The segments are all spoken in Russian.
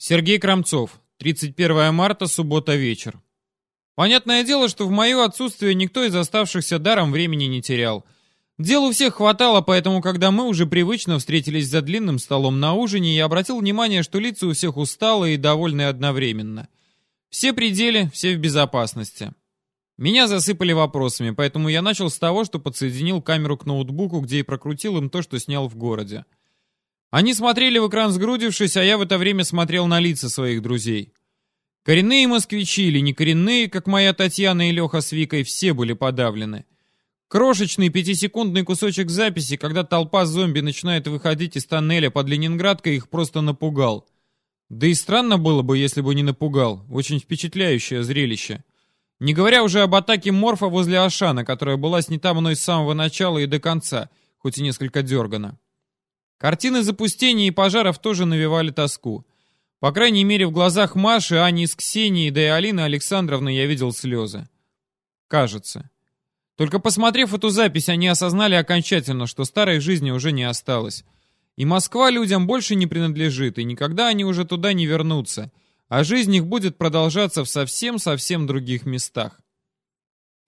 Сергей Крамцов. 31 марта, суббота вечер. Понятное дело, что в мое отсутствие никто из оставшихся даром времени не терял. Дел у всех хватало, поэтому, когда мы уже привычно встретились за длинным столом на ужине, я обратил внимание, что лица у всех усталые и довольные одновременно. Все пределы, все в безопасности. Меня засыпали вопросами, поэтому я начал с того, что подсоединил камеру к ноутбуку, где и прокрутил им то, что снял в городе. Они смотрели в экран сгрудившись, а я в это время смотрел на лица своих друзей. Коренные москвичи или не коренные, как моя Татьяна и Леха с Викой, все были подавлены. Крошечный пятисекундный кусочек записи, когда толпа зомби начинает выходить из тоннеля под Ленинградкой, их просто напугал. Да и странно было бы, если бы не напугал. Очень впечатляющее зрелище. Не говоря уже об атаке Морфа возле Ашана, которая была снята мной с самого начала и до конца, хоть и несколько дергана. Картины запустения и пожаров тоже навевали тоску. По крайней мере, в глазах Маши, Ани с Ксенией, да и Алины Александровны я видел слезы. Кажется. Только посмотрев эту запись, они осознали окончательно, что старой жизни уже не осталось. И Москва людям больше не принадлежит, и никогда они уже туда не вернутся, а жизнь их будет продолжаться в совсем-совсем других местах.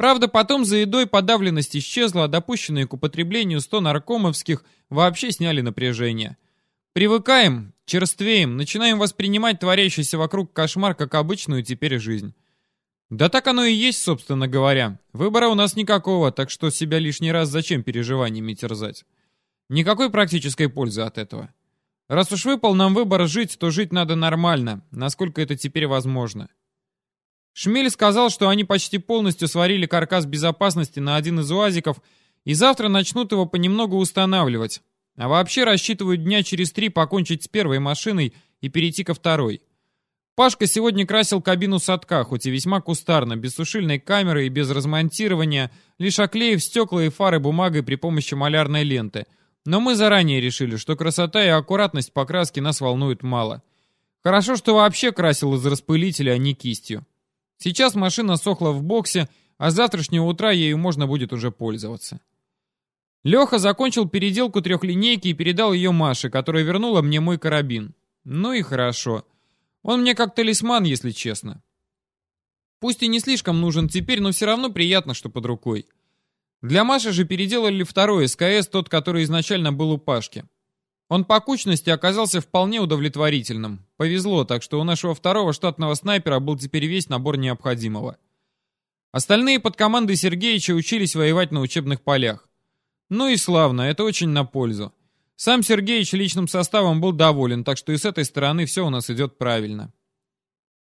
Правда, потом за едой подавленность исчезла, а допущенные к употреблению 100 наркомовских вообще сняли напряжение. Привыкаем, черствеем, начинаем воспринимать творящийся вокруг кошмар как обычную теперь жизнь. Да так оно и есть, собственно говоря. Выбора у нас никакого, так что себя лишний раз зачем переживаниями терзать? Никакой практической пользы от этого. Раз уж выпал нам выбор жить, то жить надо нормально, насколько это теперь возможно. Шмель сказал, что они почти полностью сварили каркас безопасности на один из уазиков и завтра начнут его понемногу устанавливать. А вообще рассчитывают дня через три покончить с первой машиной и перейти ко второй. Пашка сегодня красил кабину садка, хоть и весьма кустарно, без сушильной камеры и без размонтирования, лишь оклеив стекла и фары бумагой при помощи малярной ленты. Но мы заранее решили, что красота и аккуратность покраски нас волнуют мало. Хорошо, что вообще красил из распылителя, а не кистью. Сейчас машина сохла в боксе, а с завтрашнего утра ею можно будет уже пользоваться. Леха закончил переделку трехлинейки и передал ее Маше, которая вернула мне мой карабин. Ну и хорошо. Он мне как талисман, если честно. Пусть и не слишком нужен теперь, но все равно приятно, что под рукой. Для Маши же переделали второй СКС, тот, который изначально был у Пашки. Он по кучности оказался вполне удовлетворительным. Повезло, так что у нашего второго штатного снайпера был теперь весь набор необходимого. Остальные под командой Сергеевича учились воевать на учебных полях. Ну и славно, это очень на пользу. Сам Сергеевич личным составом был доволен, так что и с этой стороны все у нас идет правильно.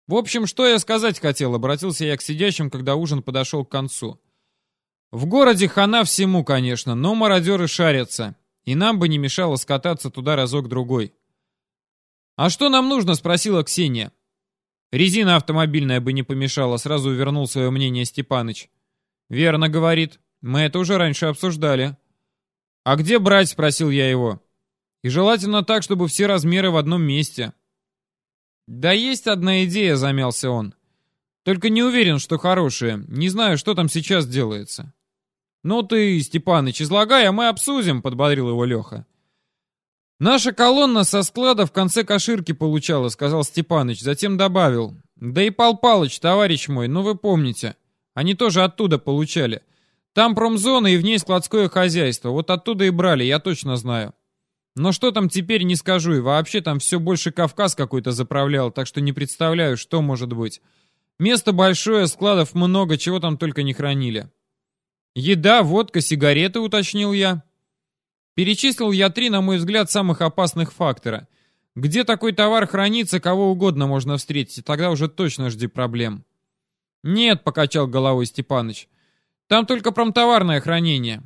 В общем, что я сказать хотел, обратился я к сидящим, когда ужин подошел к концу. В городе хана всему, конечно, но мародеры шарятся. И нам бы не мешало скататься туда разок-другой. «А что нам нужно?» — спросила Ксения. «Резина автомобильная бы не помешала», — сразу вернул свое мнение Степаныч. «Верно, — говорит. Мы это уже раньше обсуждали». «А где брать?» — спросил я его. «И желательно так, чтобы все размеры в одном месте». «Да есть одна идея», — замялся он. «Только не уверен, что хорошая. Не знаю, что там сейчас делается». «Ну ты, Степаныч, излагай, а мы обсудим», — подбодрил его Леха. «Наша колонна со склада в конце каширки получала», — сказал Степаныч, затем добавил. «Да и Пал Палыч, товарищ мой, ну вы помните. Они тоже оттуда получали. Там промзона и в ней складское хозяйство. Вот оттуда и брали, я точно знаю. Но что там теперь, не скажу. И вообще там все больше Кавказ какой-то заправлял, так что не представляю, что может быть. Место большое, складов много, чего там только не хранили». Еда, водка, сигареты, уточнил я. Перечислил я три, на мой взгляд, самых опасных фактора. Где такой товар хранится, кого угодно можно встретить, тогда уже точно жди проблем. Нет, покачал головой Степаныч. Там только промтоварное хранение.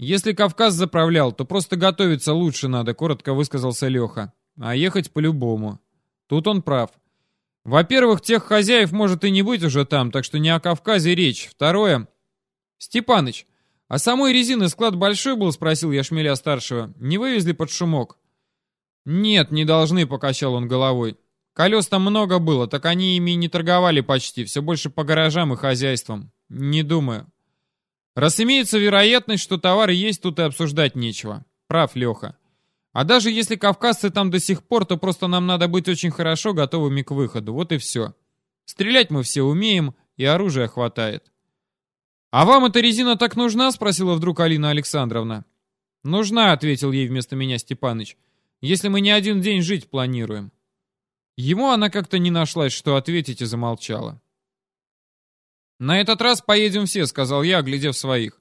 Если Кавказ заправлял, то просто готовиться лучше надо, коротко высказался Леха. А ехать по-любому. Тут он прав. Во-первых, тех хозяев может и не быть уже там, так что не о Кавказе речь. Второе, «Степаныч, а самой резины склад большой был?» — спросил я Шмеля-старшего. «Не вывезли под шумок?» «Нет, не должны», — покачал он головой. «Колес там много было, так они ими не торговали почти, все больше по гаражам и хозяйствам. Не думаю». «Раз имеется вероятность, что товар есть, тут и обсуждать нечего». Прав, Леха. А даже если кавказцы там до сих пор, то просто нам надо быть очень хорошо готовыми к выходу. Вот и все. Стрелять мы все умеем, и оружия хватает. «А вам эта резина так нужна?» — спросила вдруг Алина Александровна. «Нужна», — ответил ей вместо меня Степаныч, «если мы не один день жить планируем». Ему она как-то не нашлась, что ответить, и замолчала. «На этот раз поедем все», — сказал я, глядев своих.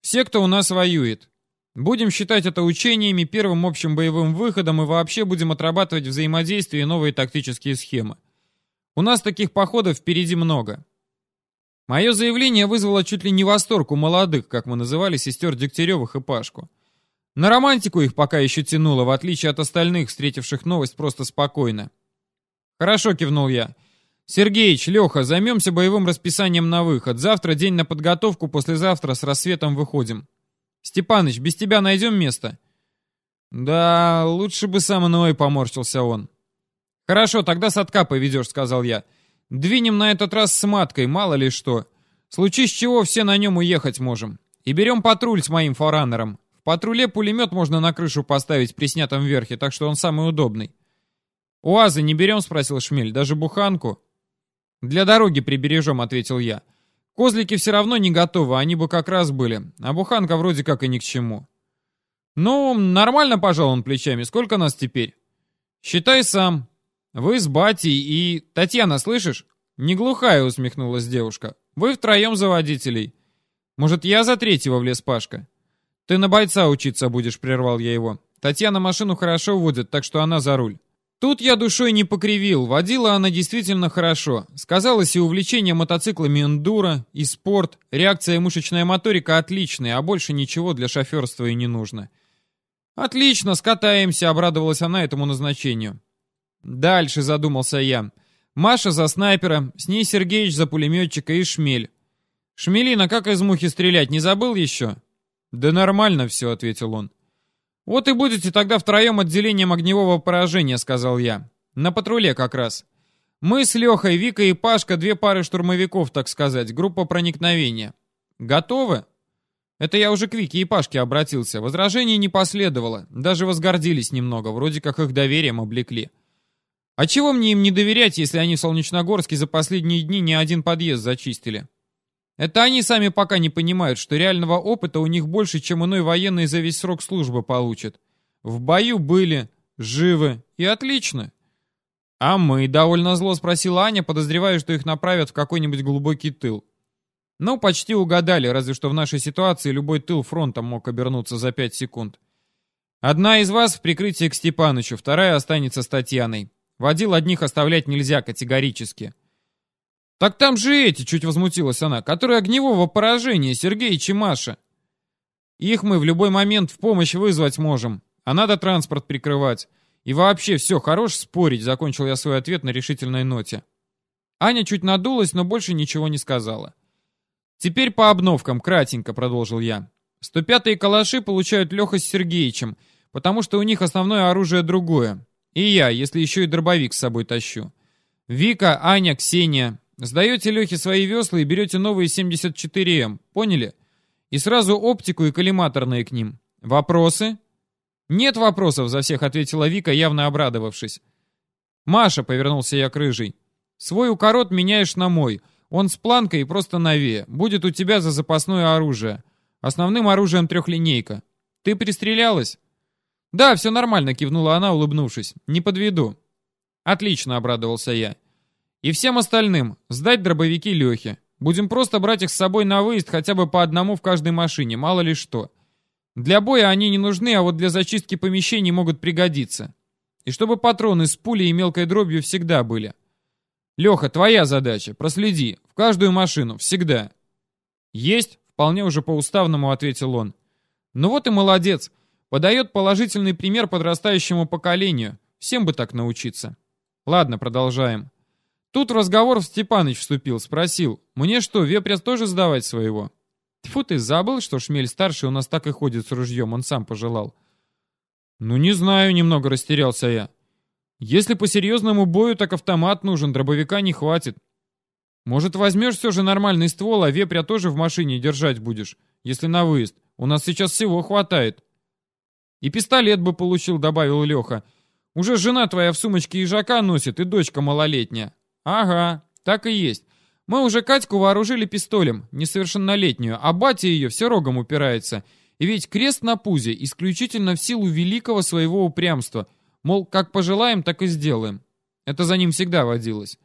«Все, кто у нас воюет. Будем считать это учениями, первым общим боевым выходом и вообще будем отрабатывать взаимодействие и новые тактические схемы. У нас таких походов впереди много». Мое заявление вызвало чуть ли не восторг у молодых, как мы называли сестер Дегтяревых и Пашку. На романтику их пока еще тянуло, в отличие от остальных, встретивших новость просто спокойно. «Хорошо», — кивнул я. «Сергеич, Леха, займемся боевым расписанием на выход. Завтра день на подготовку, послезавтра с рассветом выходим. Степаныч, без тебя найдем место?» «Да, лучше бы со мной», — поморщился он. «Хорошо, тогда садка поведешь», — сказал я. «Двинем на этот раз с маткой, мало ли что. Случись чего, все на нем уехать можем. И берем патруль с моим форанером. В патруле пулемет можно на крышу поставить при снятом верхе, так что он самый удобный. «УАЗы не берем?» — спросил Шмель. «Даже буханку?» «Для дороги прибережем», — ответил я. «Козлики все равно не готовы, они бы как раз были. А буханка вроде как и ни к чему». «Ну, нормально, пожал он плечами. Сколько нас теперь?» «Считай сам. Вы с батей и... Татьяна, слышишь?» «Не глухая», — усмехнулась девушка. «Вы втроем за водителей. Может, я за третьего влез, Пашка?» «Ты на бойца учиться будешь», — прервал я его. «Татьяна машину хорошо водит, так что она за руль». Тут я душой не покривил, водила она действительно хорошо. Сказалось и увлечение мотоциклами эндуро, и спорт, реакция и мышечная моторика отличные, а больше ничего для шоферства и не нужно. «Отлично, скатаемся», — обрадовалась она этому назначению. «Дальше», — задумался я. «Маша за снайпера, с ней Сергеич за пулеметчика и Шмель». «Шмелина, как из мухи стрелять, не забыл еще?» «Да нормально все», — ответил он. «Вот и будете тогда втроем отделением огневого поражения», — сказал я. «На патруле как раз. Мы с Лехой, Вика и Пашка, две пары штурмовиков, так сказать, группа проникновения. Готовы?» Это я уже к Вике и Пашке обратился. Возражений не последовало. Даже возгордились немного, вроде как их доверием облекли. А чего мне им не доверять, если они в Солнечногорске за последние дни не один подъезд зачистили? Это они сами пока не понимают, что реального опыта у них больше, чем иной военный за весь срок службы получит. В бою были, живы и отлично. А мы, довольно зло спросила Аня, подозревая, что их направят в какой-нибудь глубокий тыл. Ну, почти угадали, разве что в нашей ситуации любой тыл фронтом мог обернуться за пять секунд. Одна из вас в прикрытии к Степанычу, вторая останется с Татьяной. Водил одних оставлять нельзя категорически. «Так там же эти!» — чуть возмутилась она. «Которые огневого поражения, Сергей и Маша!» «Их мы в любой момент в помощь вызвать можем, а надо транспорт прикрывать. И вообще, все, хорош спорить», — закончил я свой ответ на решительной ноте. Аня чуть надулась, но больше ничего не сказала. «Теперь по обновкам, кратенько», — продолжил я. «105-е калаши получают Леха с Сергеичем, потому что у них основное оружие другое. И я, если еще и дробовик с собой тащу. Вика, Аня, Ксения, Сдаете Лехе свои весла и берете новые 74М, поняли? И сразу оптику и коллиматорные к ним. Вопросы? Нет вопросов, за всех ответила Вика, явно обрадовавшись. Маша, повернулся я к рыжей. Свой укорот меняешь на мой. Он с планкой и просто новее. Будет у тебя за запасное оружие. Основным оружием трехлинейка. Ты пристрелялась? Да, все нормально, кивнула она, улыбнувшись. Не подведу. Отлично, обрадовался я. И всем остальным сдать дробовики Лехе. Будем просто брать их с собой на выезд хотя бы по одному в каждой машине, мало ли что. Для боя они не нужны, а вот для зачистки помещений могут пригодиться. И чтобы патроны с пулей и мелкой дробью всегда были. Леха, твоя задача. Проследи. В каждую машину. Всегда. Есть, вполне уже по-уставному ответил он. Ну вот и молодец. Подает положительный пример подрастающему поколению. Всем бы так научиться. Ладно, продолжаем. Тут в разговор Степаныч вступил, спросил, мне что, вепря тоже сдавать своего? Тьфу ты, забыл, что Шмель-старший у нас так и ходит с ружьем, он сам пожелал. Ну не знаю, немного растерялся я. Если по серьезному бою, так автомат нужен, дробовика не хватит. Может, возьмешь все же нормальный ствол, а вепря тоже в машине держать будешь, если на выезд. У нас сейчас всего хватает. И пистолет бы получил, добавил Леха. Уже жена твоя в сумочке ежака носит и дочка малолетняя. Ага, так и есть. Мы уже Катьку вооружили пистолем, несовершеннолетнюю, а батя ее все рогом упирается. И ведь крест на пузе исключительно в силу великого своего упрямства. Мол, как пожелаем, так и сделаем. Это за ним всегда водилось.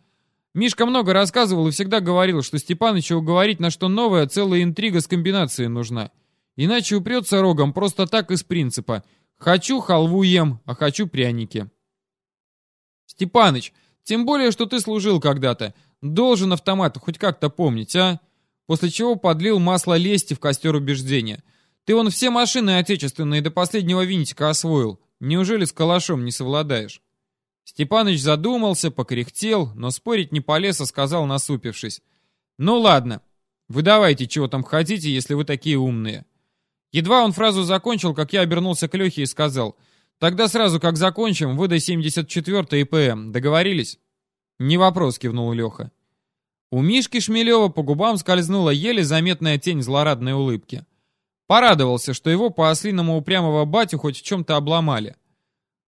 Мишка много рассказывал и всегда говорил, что Степаныча уговорить на что новое, целая интрига с комбинацией нужна. Иначе упрется рогом просто так из принципа. Хочу халву ем, а хочу пряники. Степаныч, тем более, что ты служил когда-то. Должен автомат хоть как-то помнить, а? После чего подлил масло лести в костер убеждения. Ты вон все машины отечественные до последнего винтика освоил. Неужели с калашом не совладаешь? Степаныч задумался, покряхтел, но спорить не полез, а сказал, насупившись. «Ну ладно, вы давайте, чего там хотите, если вы такие умные». Едва он фразу закончил, как я обернулся к Лехе и сказал, «Тогда сразу, как закончим, выдай 74 ИПМ. Договорились?» «Не вопрос», — кивнул Леха. У Мишки Шмелева по губам скользнула еле заметная тень злорадной улыбки. Порадовался, что его по ослиному упрямого батю хоть в чем-то обломали.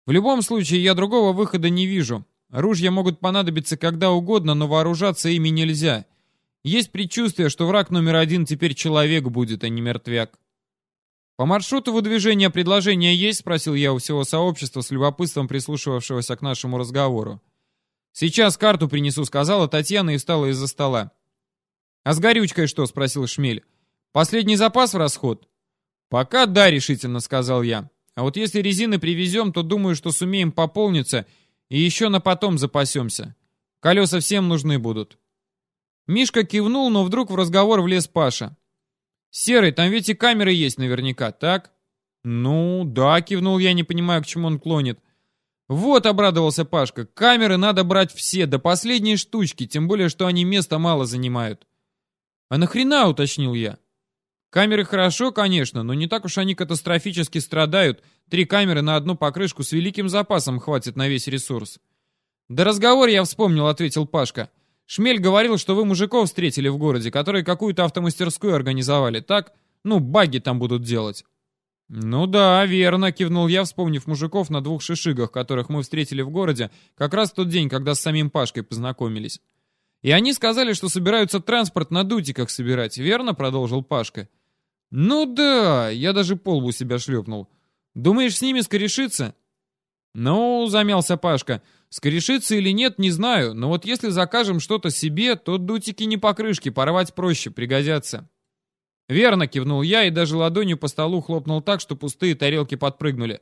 В любом случае, я другого выхода не вижу. Ружья могут понадобиться когда угодно, но вооружаться ими нельзя. Есть предчувствие, что враг номер один теперь человек будет, а не мертвяк. «По маршруту выдвижения предложения есть?» — спросил я у всего сообщества с любопытством прислушивавшегося к нашему разговору. «Сейчас карту принесу», — сказала Татьяна и встала из-за стола. «А с горючкой что?» — спросил Шмель. «Последний запас в расход?» «Пока да», — решительно сказал я. А вот если резины привезем, то думаю, что сумеем пополниться и еще на потом запасемся. Колеса всем нужны будут. Мишка кивнул, но вдруг в разговор влез Паша. «Серый, там ведь и камеры есть наверняка, так?» «Ну, да», — кивнул я, не понимаю, к чему он клонит. «Вот», — обрадовался Пашка, — «камеры надо брать все, до последней штучки, тем более, что они места мало занимают». «А нахрена?» — уточнил я. Камеры хорошо, конечно, но не так уж они катастрофически страдают. Три камеры на одну покрышку с великим запасом хватит на весь ресурс. «Да разговор я вспомнил», — ответил Пашка. «Шмель говорил, что вы мужиков встретили в городе, которые какую-то автомастерскую организовали, так? Ну, баги там будут делать». «Ну да, верно», — кивнул я, вспомнив мужиков на двух шишигах, которых мы встретили в городе, как раз в тот день, когда с самим Пашкой познакомились. «И они сказали, что собираются транспорт на дутиках собирать, верно?» — продолжил Пашка. «Ну да, я даже полбу себя шлепнул. Думаешь, с ними скорешиться?» «Ну, — замялся Пашка, — скорешиться или нет, не знаю, но вот если закажем что-то себе, то дутики не покрышки, порвать проще, пригодятся». «Верно», — кивнул я и даже ладонью по столу хлопнул так, что пустые тарелки подпрыгнули.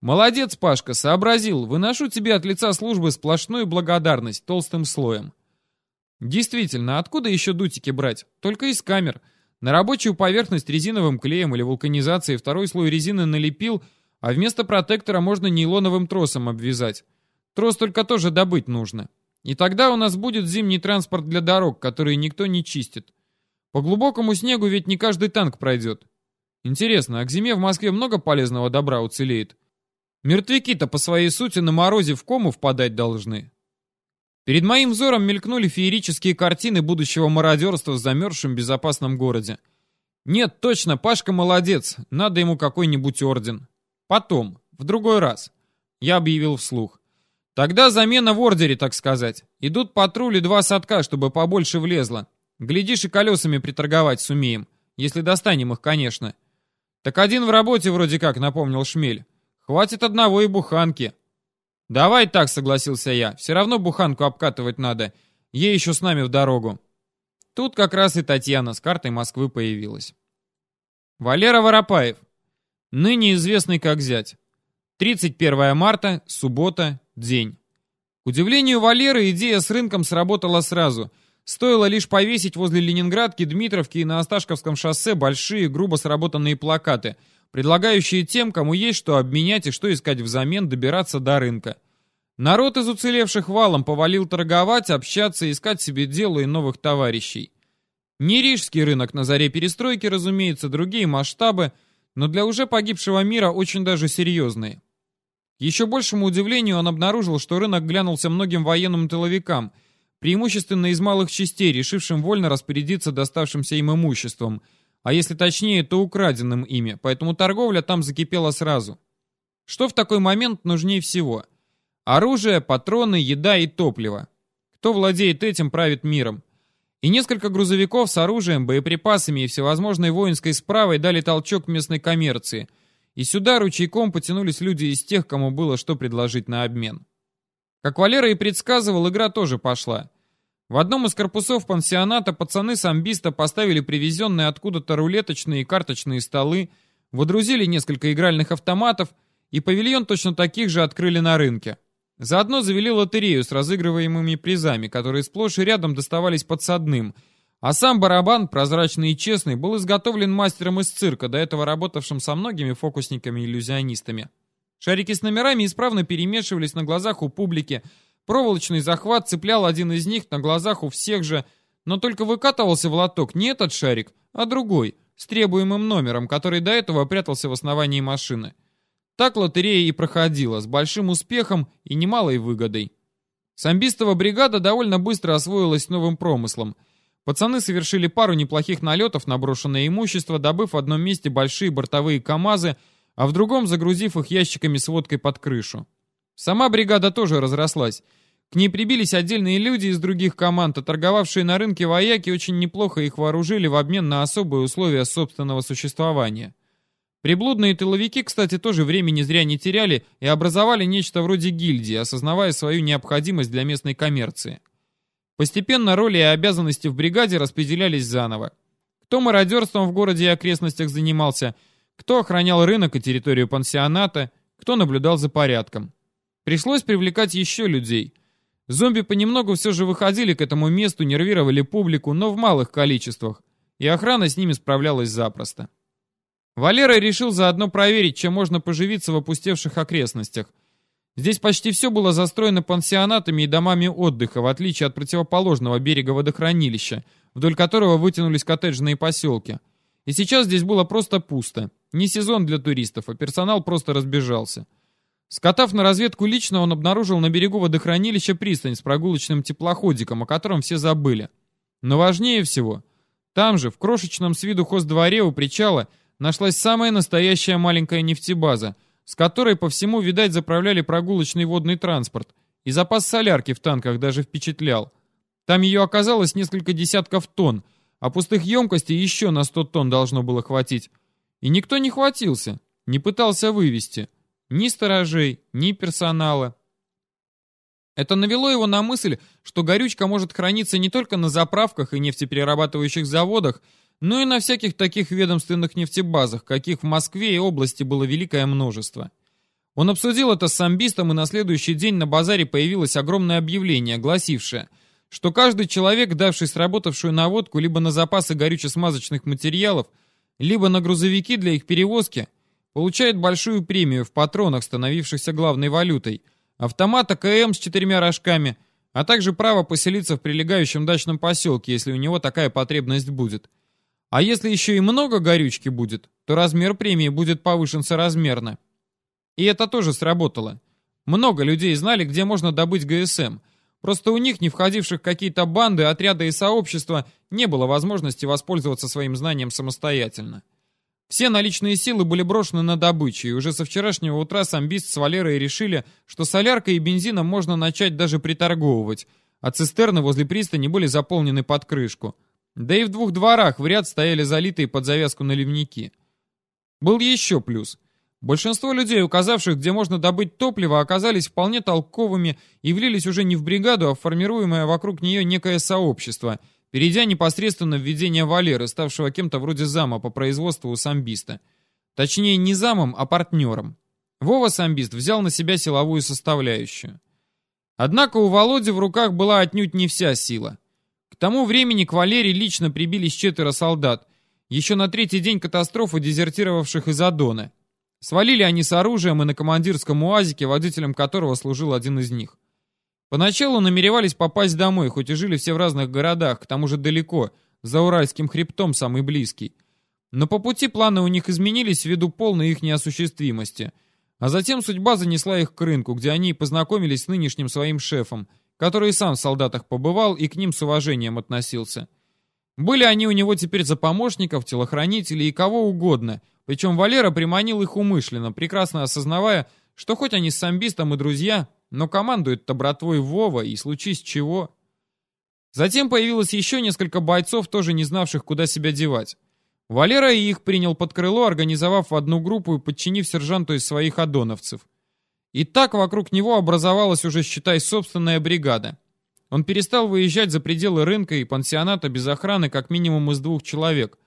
«Молодец, Пашка, сообразил. Выношу тебе от лица службы сплошную благодарность толстым слоем». «Действительно, откуда еще дутики брать? Только из камер». На рабочую поверхность резиновым клеем или вулканизацией второй слой резины налепил, а вместо протектора можно нейлоновым тросом обвязать. Трос только тоже добыть нужно. И тогда у нас будет зимний транспорт для дорог, которые никто не чистит. По глубокому снегу ведь не каждый танк пройдет. Интересно, а к зиме в Москве много полезного добра уцелеет? Мертвяки-то по своей сути на морозе в кому впадать должны. Перед моим взором мелькнули феерические картины будущего мародерства в замерзшем безопасном городе. Нет, точно, Пашка молодец, надо ему какой-нибудь орден. Потом, в другой раз. Я объявил вслух. Тогда замена в ордере, так сказать. Идут патрули два садка, чтобы побольше влезло. Глядишь, и колесами приторговать сумеем. Если достанем их, конечно. Так один в работе вроде как, напомнил Шмель. Хватит одного и буханки. «Давай так», — согласился я. «Все равно буханку обкатывать надо. Ей еще с нами в дорогу». Тут как раз и Татьяна с картой Москвы появилась. Валера Воропаев. Ныне известный как зять. 31 марта, суббота, день. К удивлению Валеры, идея с рынком сработала сразу. Стоило лишь повесить возле Ленинградки, Дмитровки и на Осташковском шоссе большие, грубо сработанные плакаты — предлагающие тем, кому есть что обменять и что искать взамен, добираться до рынка. Народ из уцелевших валом повалил торговать, общаться, искать себе дело и новых товарищей. Не рижский рынок на заре перестройки, разумеется, другие масштабы, но для уже погибшего мира очень даже серьезные. Еще большему удивлению он обнаружил, что рынок глянулся многим военным тыловикам, преимущественно из малых частей, решившим вольно распорядиться доставшимся им имуществом – а если точнее, то украденным ими, поэтому торговля там закипела сразу. Что в такой момент нужнее всего? Оружие, патроны, еда и топливо. Кто владеет этим, правит миром. И несколько грузовиков с оружием, боеприпасами и всевозможной воинской справой дали толчок местной коммерции. И сюда ручейком потянулись люди из тех, кому было что предложить на обмен. Как Валера и предсказывал, игра тоже пошла. В одном из корпусов пансионата пацаны самбиста поставили привезенные откуда-то рулеточные и карточные столы, водрузили несколько игральных автоматов и павильон точно таких же открыли на рынке. Заодно завели лотерею с разыгрываемыми призами, которые сплошь и рядом доставались подсадным, а сам барабан, прозрачный и честный, был изготовлен мастером из цирка, до этого работавшим со многими фокусниками-иллюзионистами. Шарики с номерами исправно перемешивались на глазах у публики, Проволочный захват цеплял один из них на глазах у всех же, но только выкатывался в лоток не этот шарик, а другой, с требуемым номером, который до этого прятался в основании машины. Так лотерея и проходила, с большим успехом и немалой выгодой. Самбистова бригада довольно быстро освоилась новым промыслом. Пацаны совершили пару неплохих налетов на брошенное имущество, добыв в одном месте большие бортовые КАМАЗы, а в другом загрузив их ящиками с водкой под крышу. Сама бригада тоже разрослась. К ней прибились отдельные люди из других команд, а торговавшие на рынке вояки очень неплохо их вооружили в обмен на особые условия собственного существования. Приблудные тыловики, кстати, тоже времени зря не теряли и образовали нечто вроде гильдии, осознавая свою необходимость для местной коммерции. Постепенно роли и обязанности в бригаде распределялись заново. Кто мародерством в городе и окрестностях занимался, кто охранял рынок и территорию пансионата, кто наблюдал за порядком. Пришлось привлекать еще людей. Зомби понемногу все же выходили к этому месту, нервировали публику, но в малых количествах, и охрана с ними справлялась запросто. Валера решил заодно проверить, чем можно поживиться в опустевших окрестностях. Здесь почти все было застроено пансионатами и домами отдыха, в отличие от противоположного берега водохранилища, вдоль которого вытянулись коттеджные поселки. И сейчас здесь было просто пусто. Не сезон для туристов, а персонал просто разбежался. Скотав на разведку лично, он обнаружил на берегу водохранилища пристань с прогулочным теплоходиком, о котором все забыли. Но важнее всего, там же, в крошечном с виду хоздворе у причала, нашлась самая настоящая маленькая нефтебаза, с которой по всему, видать, заправляли прогулочный водный транспорт, и запас солярки в танках даже впечатлял. Там ее оказалось несколько десятков тонн, а пустых емкостей еще на 100 тонн должно было хватить. И никто не хватился, не пытался вывести. Ни сторожей, ни персонала. Это навело его на мысль, что горючка может храниться не только на заправках и нефтеперерабатывающих заводах, но и на всяких таких ведомственных нефтебазах, каких в Москве и области было великое множество. Он обсудил это с самбистом, и на следующий день на базаре появилось огромное объявление, гласившее, что каждый человек, давший сработавшую наводку либо на запасы горюче-смазочных материалов, либо на грузовики для их перевозки, получает большую премию в патронах, становившихся главной валютой, автомат АКМ с четырьмя рожками, а также право поселиться в прилегающем дачном поселке, если у него такая потребность будет. А если еще и много горючки будет, то размер премии будет повышен соразмерно. И это тоже сработало. Много людей знали, где можно добыть ГСМ. Просто у них, не входивших какие-то банды, отряды и сообщества, не было возможности воспользоваться своим знанием самостоятельно. Все наличные силы были брошены на добычу, и уже со вчерашнего утра самбист с Валерой решили, что соляркой и бензином можно начать даже приторговывать, а цистерны возле пристани были заполнены под крышку. Да и в двух дворах в ряд стояли залитые под завязку наливники. Был еще плюс. Большинство людей, указавших, где можно добыть топливо, оказались вполне толковыми и влились уже не в бригаду, а в формируемое вокруг нее некое сообщество – перейдя непосредственно в ведение Валеры, ставшего кем-то вроде зама по производству самбиста. Точнее, не замом, а партнером. Вова самбист взял на себя силовую составляющую. Однако у Володи в руках была отнюдь не вся сила. Тому времени к Валере лично прибились четверо солдат, еще на третий день катастрофы дезертировавших из Адона. Свалили они с оружием и на командирском уазике, водителем которого служил один из них. Поначалу намеревались попасть домой, хоть и жили все в разных городах, к тому же далеко, за Уральским хребтом самый близкий. Но по пути планы у них изменились ввиду полной их неосуществимости. А затем судьба занесла их к рынку, где они познакомились с нынешним своим шефом, который сам в солдатах побывал и к ним с уважением относился. Были они у него теперь за помощников, телохранителей и кого угодно, Причем Валера приманил их умышленно, прекрасно осознавая, что хоть они с самбистом и друзья, но командует-то братвой Вова, и случись чего. Затем появилось еще несколько бойцов, тоже не знавших, куда себя девать. Валера и их принял под крыло, организовав в одну группу и подчинив сержанту из своих адоновцев. И так вокруг него образовалась уже, считай, собственная бригада. Он перестал выезжать за пределы рынка и пансионата без охраны как минимум из двух человек.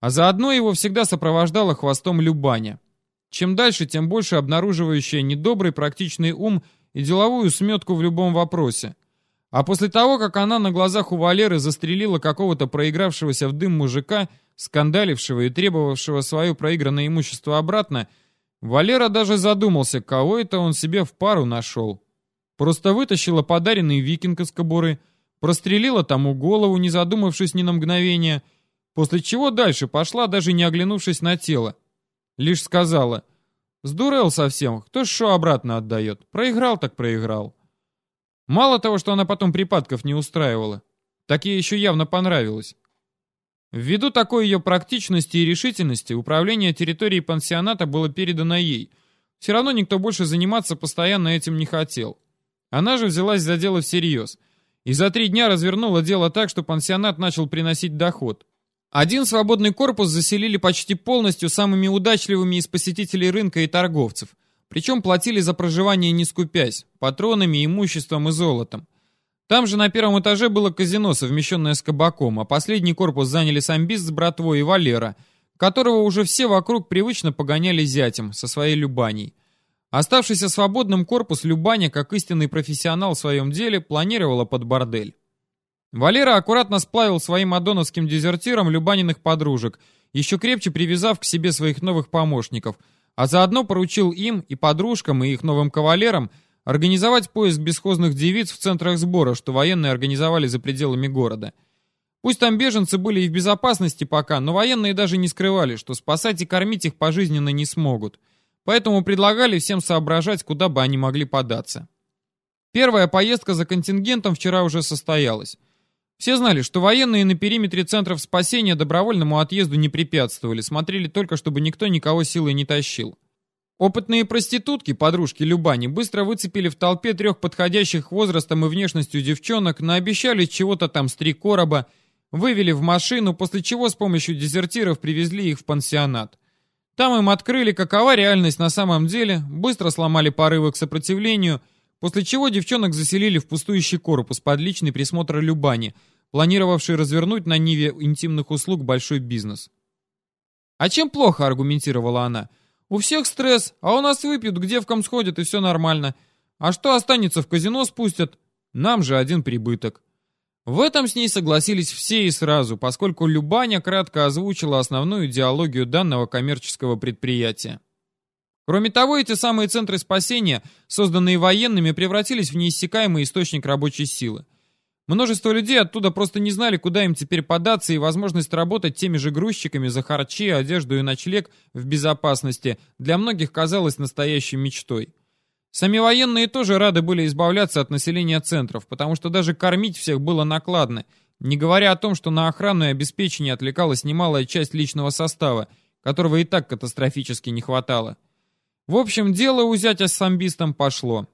А заодно его всегда сопровождала хвостом Любаня. Чем дальше, тем больше обнаруживающая недобрый практичный ум и деловую сметку в любом вопросе. А после того, как она на глазах у Валеры застрелила какого-то проигравшегося в дым мужика, скандалившего и требовавшего свое проигранное имущество обратно, Валера даже задумался, кого это он себе в пару нашел. Просто вытащила подаренный викинг из кобуры, прострелила тому голову, не задумавшись ни на мгновение, после чего дальше пошла, даже не оглянувшись на тело. Лишь сказала, «Сдурел совсем, кто ж шо обратно отдает? Проиграл так проиграл». Мало того, что она потом припадков не устраивала, так ей еще явно понравилось. Ввиду такой ее практичности и решительности, управление территорией пансионата было передано ей. Все равно никто больше заниматься постоянно этим не хотел. Она же взялась за дело всерьез. И за три дня развернула дело так, что пансионат начал приносить доход. Один свободный корпус заселили почти полностью самыми удачливыми из посетителей рынка и торговцев. Причем платили за проживание не скупясь, патронами, имуществом и золотом. Там же на первом этаже было казино, совмещенное с кабаком, а последний корпус заняли самбист с братвой и Валера, которого уже все вокруг привычно погоняли зятем со своей Любаней. Оставшийся свободным корпус Любаня, как истинный профессионал в своем деле, планировала под бордель. Валера аккуратно сплавил своим адоновским дезертиром Любаниных подружек, еще крепче привязав к себе своих новых помощников, а заодно поручил им и подружкам, и их новым кавалерам – Организовать поиск бесхозных девиц в центрах сбора, что военные организовали за пределами города. Пусть там беженцы были и в безопасности пока, но военные даже не скрывали, что спасать и кормить их пожизненно не смогут. Поэтому предлагали всем соображать, куда бы они могли податься. Первая поездка за контингентом вчера уже состоялась. Все знали, что военные на периметре центров спасения добровольному отъезду не препятствовали, смотрели только, чтобы никто никого силой не тащил. Опытные проститутки, подружки Любани, быстро выцепили в толпе трех подходящих возрастом и внешностью девчонок, наобещали чего-то там с три короба, вывели в машину, после чего с помощью дезертиров привезли их в пансионат. Там им открыли, какова реальность на самом деле, быстро сломали порывы к сопротивлению, после чего девчонок заселили в пустующий корпус под личный присмотр Любани, планировавший развернуть на Ниве интимных услуг большой бизнес. «А чем плохо?» — аргументировала она — у всех стресс, а у нас выпьют, к девкам сходят, и все нормально. А что останется в казино спустят? Нам же один прибыток. В этом с ней согласились все и сразу, поскольку Любаня кратко озвучила основную идеологию данного коммерческого предприятия. Кроме того, эти самые центры спасения, созданные военными, превратились в неиссякаемый источник рабочей силы. Множество людей оттуда просто не знали, куда им теперь податься, и возможность работать теми же грузчиками за харчи, одежду и ночлег в безопасности для многих казалась настоящей мечтой. Сами военные тоже рады были избавляться от населения центров, потому что даже кормить всех было накладно, не говоря о том, что на охрану и обеспечение отвлекалась немалая часть личного состава, которого и так катастрофически не хватало. В общем, дело у зятя с самбистом пошло.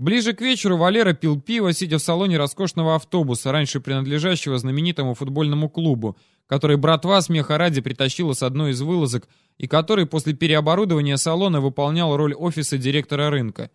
Ближе к вечеру Валера пил пиво, сидя в салоне роскошного автобуса, раньше принадлежащего знаменитому футбольному клубу, который братва смеха ради притащила с одной из вылазок и который после переоборудования салона выполнял роль офиса директора рынка.